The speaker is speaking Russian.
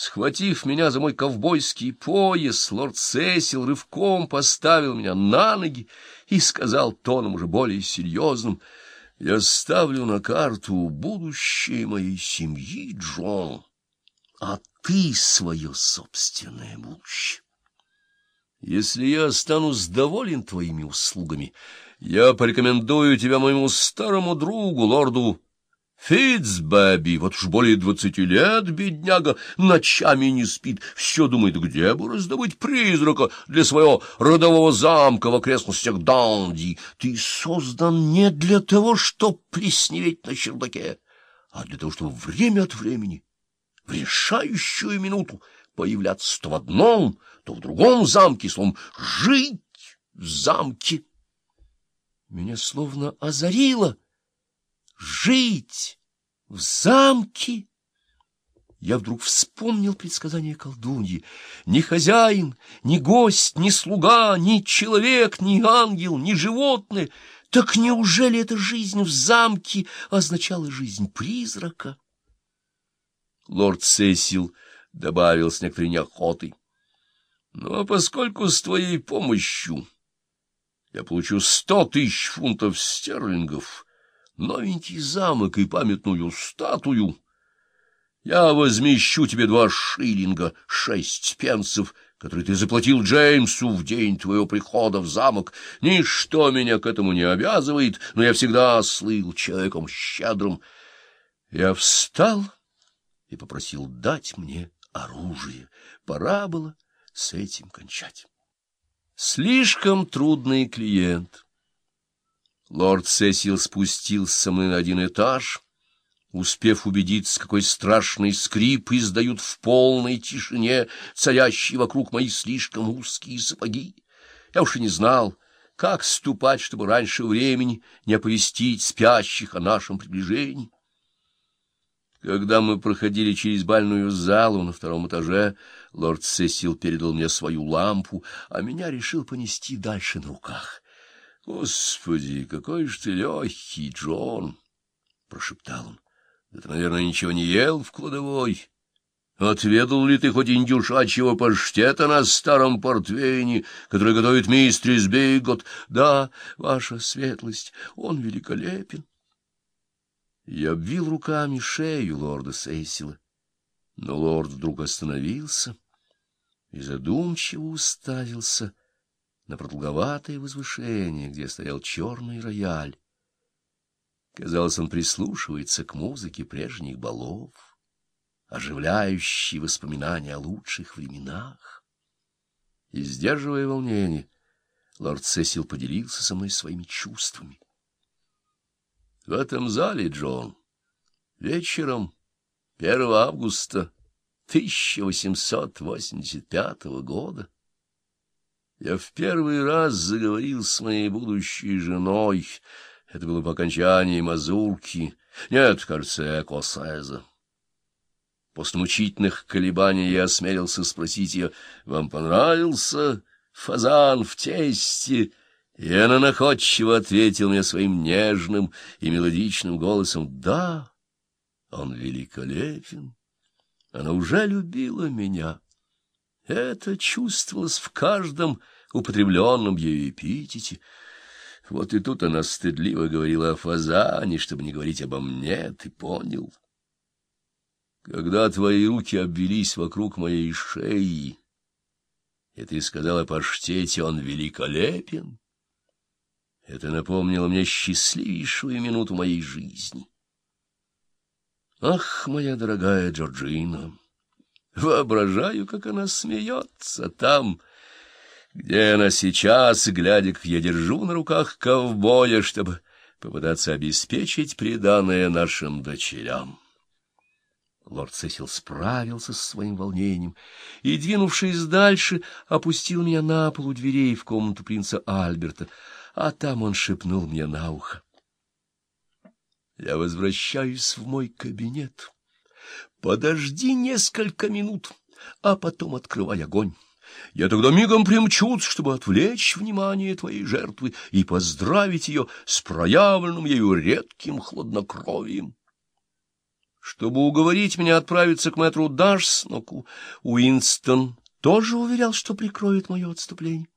Схватив меня за мой ковбойский пояс, лорд Сесил рывком поставил меня на ноги и сказал тоном уже более серьезным, «Я ставлю на карту будущее моей семьи, Джон, а ты свое собственное будущее. Если я останусь доволен твоими услугами, я порекомендую тебя моему старому другу, лорду Фитцбэби, вот уж более двадцати лет, бедняга, ночами не спит, все думает, где бы раздобыть призрака для своего родового замка в окрестностях Данди. Ты создан не для того, чтобы плесневеть на чердаке, а для того, чтобы время от времени, в решающую минуту, появляться то в одном, то в другом замке, словом, жить в замке. Меня словно озарило — жить в замке. Я вдруг вспомнил предсказание колдуньи. Ни хозяин, ни гость, ни слуга, ни человек, ни ангел, ни животное. Так неужели эта жизнь в замке означала жизнь призрака? Лорд Сесил добавил с некоторой неохотой. Ну, а поскольку с твоей помощью я получу сто тысяч фунтов стерлингов, новенький замок и памятную статую. Я возмещу тебе два шиллинга, шесть пенсов, которые ты заплатил Джеймсу в день твоего прихода в замок. Ничто меня к этому не обязывает, но я всегда слыл человеком щедрым. Я встал и попросил дать мне оружие. Пора было с этим кончать. Слишком трудный клиент. Лорд Сесил спустился со мной на один этаж, успев убедиться, какой страшный скрип издают в полной тишине царящие вокруг мои слишком узкие сапоги. Я уж и не знал, как ступать, чтобы раньше времени не оповестить спящих о нашем приближении. Когда мы проходили через бальную залу на втором этаже, лорд Сесил передал мне свою лампу, а меня решил понести дальше на руках — Господи, какой же ты легкий, Джон! — прошептал он. — Да ты, наверное, ничего не ел в кладовой. Отведал ли ты хоть индюшачьего паштета на старом портвейне, который готовит мистрис Бигот? Да, ваша светлость, он великолепен. Я обвил руками шею лорда Сейсила, но лорд вдруг остановился и задумчиво уставился на продолговатое возвышение, где стоял черный рояль. Казалось, он прислушивается к музыке прежних балов, оживляющей воспоминания о лучших временах. И, сдерживая волнение, лорд Сесил поделился со мной своими чувствами. В этом зале, Джон, вечером 1 августа 1885 года я в первый раз заговорил с моей будущей женой. Это было по окончании мазурки. Нет, кажется, экосеза. После мучительных колебаний я осмелился спросить ее, «Вам понравился фазан в тесте?» И она находчиво ответила мне своим нежным и мелодичным голосом, «Да, он великолепен. Она уже любила меня». Это чувствовалось в каждом употребленном ею эпитете. Вот и тут она стыдливо говорила о фазане, чтобы не говорить обо мне, ты понял? Когда твои руки обвелись вокруг моей шеи, и ты сказала паштете, он великолепен, это напомнило мне счастливейшую минуту моей жизни. Ах, моя дорогая Джорджина! Воображаю, как она смеется там, где она сейчас, глядя, как я держу на руках ковбоя, чтобы попытаться обеспечить приданное нашим дочерям. Лорд Сесил справился со своим волнением и, двинувшись дальше, опустил меня на пол у дверей в комнату принца Альберта, а там он шепнул мне на ухо. Я возвращаюсь в мой кабинет. Подожди несколько минут, а потом открывай огонь. Я тогда мигом примчусь, чтобы отвлечь внимание твоей жертвы и поздравить ее с проявленным ею редким хладнокровием. чтобы уговорить меня отправиться к мэтру Дашсноку, Уинстон тоже уверял, что прикроет мое отступление.